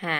หา